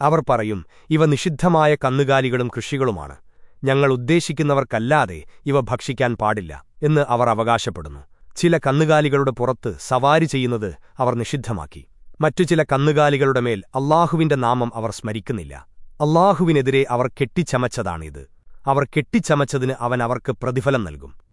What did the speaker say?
അവർ പറയും ഇവ നിഷിദ്ധമായ കന്നുകാലികളും കൃഷികളുമാണ്. ഞങ്ങൾ ഉദ്ദേശിക്കുന്നവർക്കല്ലാതെ ഇവ ഭക്ഷിക്കാൻ പാടില്ല എന്ന് അവർ അവകാശപ്പെടുന്നു. ചില കന്നുകാലികളുടെ പുറത്ത് സവാരി ചെയ്യുന്നത് അവർ നിഷിദ്ധമാക്കി. മറ്റു ചില കന്നുകാലികളുടെ മേൽ അള്ളാഹുവിന്റെ നാമം അവർ സ്മരിക്കുന്നില്ല. അള്ളാഹുവിനെതിരെ അവർ കെട്ടിച്ചമച്ചതാണിത്. അവർ കെട്ടിച്ചമച്ചതിന് അവൻ അവർക്ക് പ്രതിഫലം നൽകും.